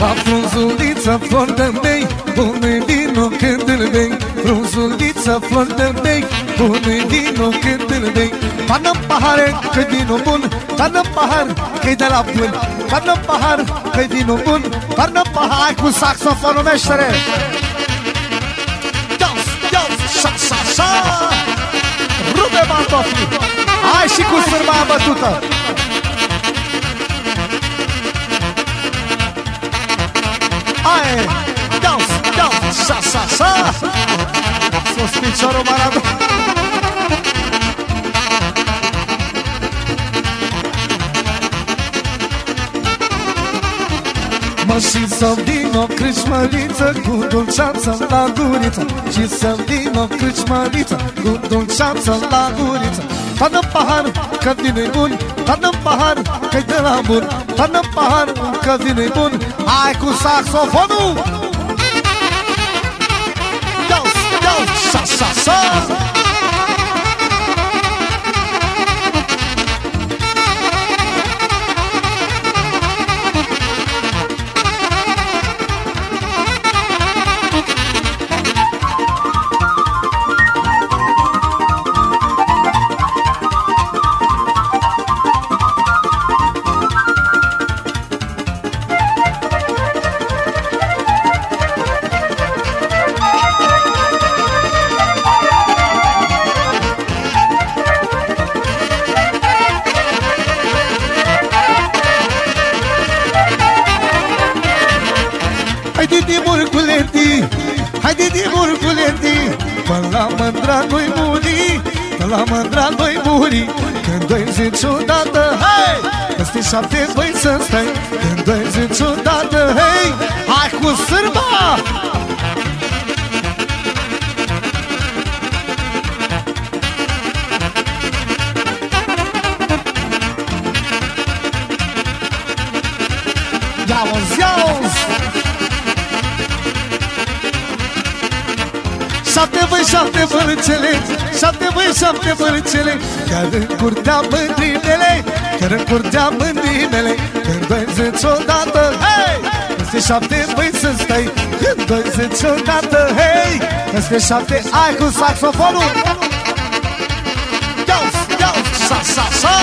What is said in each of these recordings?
La frunzulița flor de mei Pune vino când îl bei. Frunzulița flor de mei Pune vino când îl bei. Pană pahare că vinul bun Pană pahar că-i de la bun. Pană pahar că-i vinul bun Pană pahar cu saxofonul meștere. Dans, dans, sa, sa, sa Rupe pantofii Hai și cu sârba bătută Sus piciorul Maradona Mă și să vin o crâșmăriță Cu dulceață la guriță. Și să vin o crâșmăriță Cu dulceață la guriță. Tană pahar că vine bun Tană pahar că-i de la bun. Tană pahar că vine bun. Hai cu saxofonul dans, Până la mândra noi muri Până la mândra noi muri Când doi zici odată Hei! Peste șapte voi să stai Când doi zici odată Hei! Hai cu sârba Șapte voi, șapte vârțele Șapte voi, șapte vârțele Chiar în curtea mândrimele Chiar în curtea mândrimele Când doi zici odată Hei! Peste șapte voi să stai Când doi zici odată Hei! Peste șapte ai cu saxofonul Iauzi, iauzi, sa, sa, sa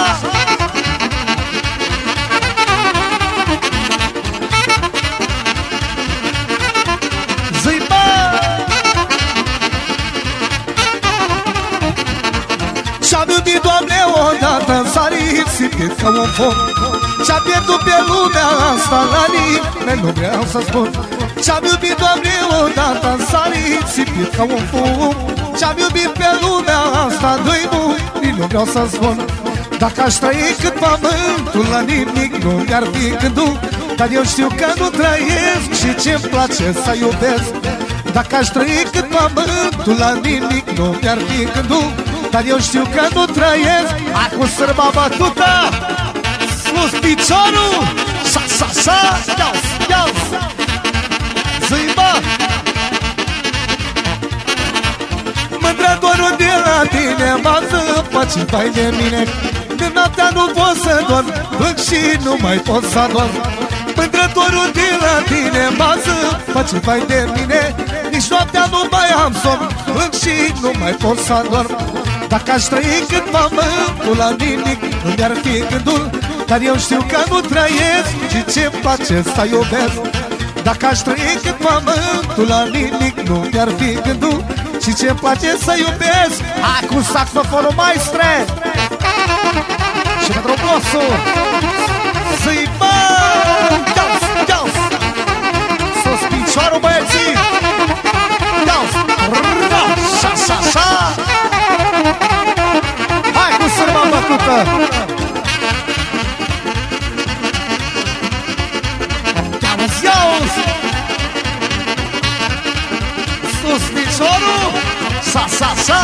S-a risipit ca un foc. Și-am pierdut pe lumea asta La nimeni nu vreau să spun Și-am iubit, Doamne, odată S-a risipit ca un foc. Și-am iubit pe lumea asta Doi buni, nu vreau să spun. Dacă aș trăi cât pământul La nimic nu mi-ar fi gândul. Dar eu știu că nu trăiesc Și ce-mi place să iubesc. Dacă aș trăi cât pământul La nimic nu mi-ar fi gândul Dar eu știu că nu trăiesc. Hai cu sârba bătută Sus piciorul Sa, sa, sa Iauzi, iauzi Zi, bă! Mândră dorul de la tine Mă zăpă ce fai de mine. Când noaptea nu pot să dorm Plâng și nu mai pot să dorm. Mândră dorul de la tine Mă zăpă ce fai de mine. Nici noaptea nu mai am somn Plâng și nu mai pot să dorm Dacă aș trăi cât pământul La nimic nu mi-ar fi gândul? Dar eu știu că nu trăiesc Și ce-mi place să iubesc Dacă aș trăi cât pământul La nimic nu mi-ar fi gândul? Și ce-mi place să iubesc? Hai cu saxofonul maestre Și pentru bossul Sa, sa, sa.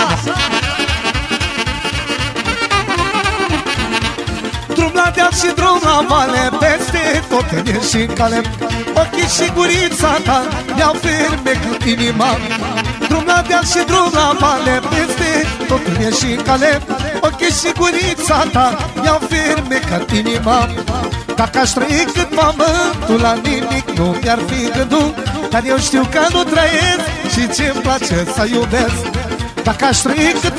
Drum la deal și drum la vale Peste tot în și cale. Ochii și gurița ta Iau firme cu inima. Drum la deal și drum la vale Peste tot în și cale. Ochii și gurița ta Iau firme ca inima. Dacă aș trăi cât tu la nimic nu mi-ar fi gândul. Dar eu știu că nu trăiesc și ce-mi place să iubesc Dacă aș trăi cât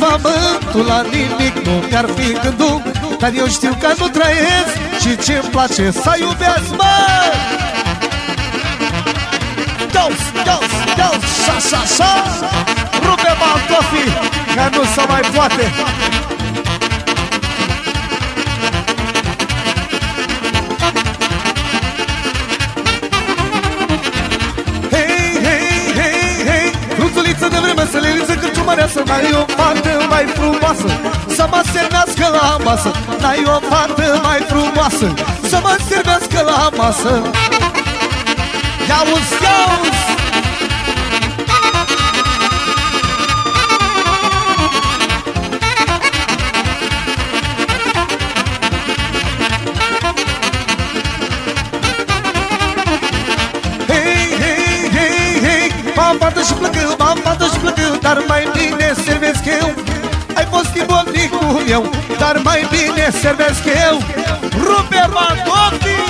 tu la nimic nu mi-ar fi gândul Dar eu știu că nu trăiesc și ce-mi place să iubesc, mă! Dos, dos, dos, sa, sa, sa Rupe baltofii, că nu se mai poate. Să N-ai o fată mai frumoasă Să mă servească la masă N-ai o fată mai frumoasă Să mă servească la masă. Ia-uzi, ia-uzi Hei, servesc eu Ruper Mandotti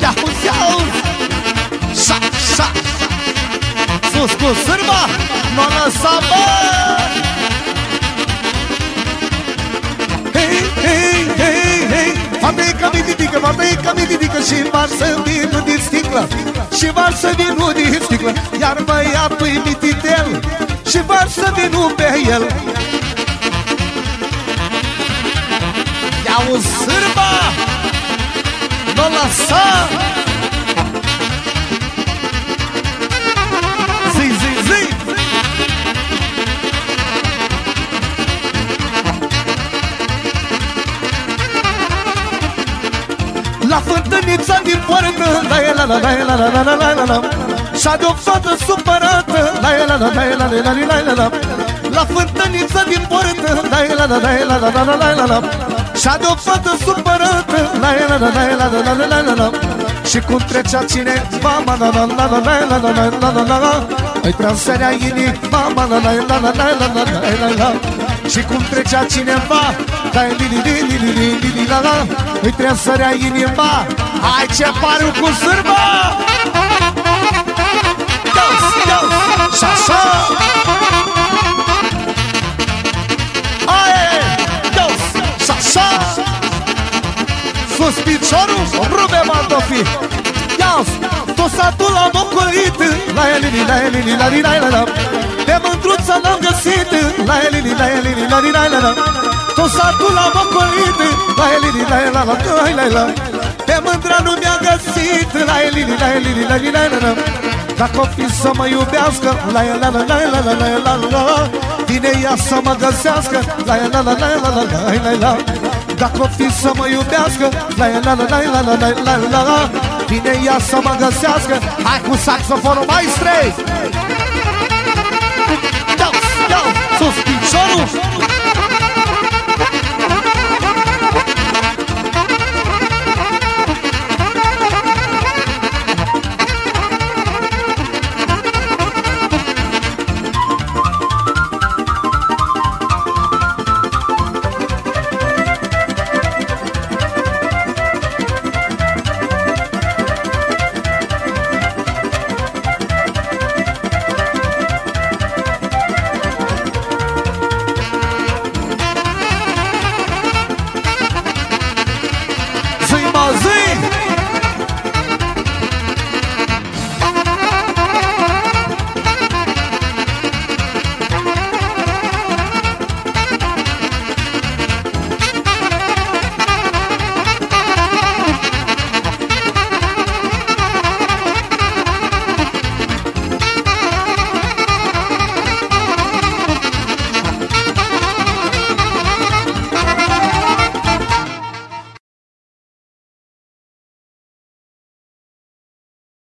Ia uzi, ia uzi Sa, sa. Sus cu sârba Nu lăsa bă. Hei, hei, hei, hei. Fabrica mi ridică, fabrica mi ridică Și varsă vinul din sticlă Și varsă vinul din sticlă. Iar mă ia și varsă vinul pe el. Ia o sârba Nu lăsa Zi, zi, zi. La fântânița din poartă La la la la la la la la la la. Și-a de o fată supărată La la la la la la la la la La fântânița din poartă La la la la la la la la la la Și-a de o fată supărată La la la la la la la la la la Și cum trecea cine Mama la la la la la la la la la la la Îi prea sărea inii Mama la la la la la la la la la la Și cum trecea cineva Dai li li li li li li li la la Îi trebuie să rea inima Hai ce pariu cu sârba dos, și așa Aie, dos, și așa Sus piciorul, rupe mantofi Ia-s, tot satul am ocolit La elini, la elini, la li la la la Pe mândruța l-am găsit La elini, la elini, la li la la la tot satul l-am ocolit La elini, la la la la la la Pe mândra nu mi-a găsit La elini, la elini, la la la la Dacă o fi să mă iubească La la la la la la la la la Vine ea să mă găsească La la la la la la la la la Dacă o fi să mă iubească La la la la la la la la la Vine ea să mă găsească Hai cu saxofonul mai straight Dau, dau, sus piciorul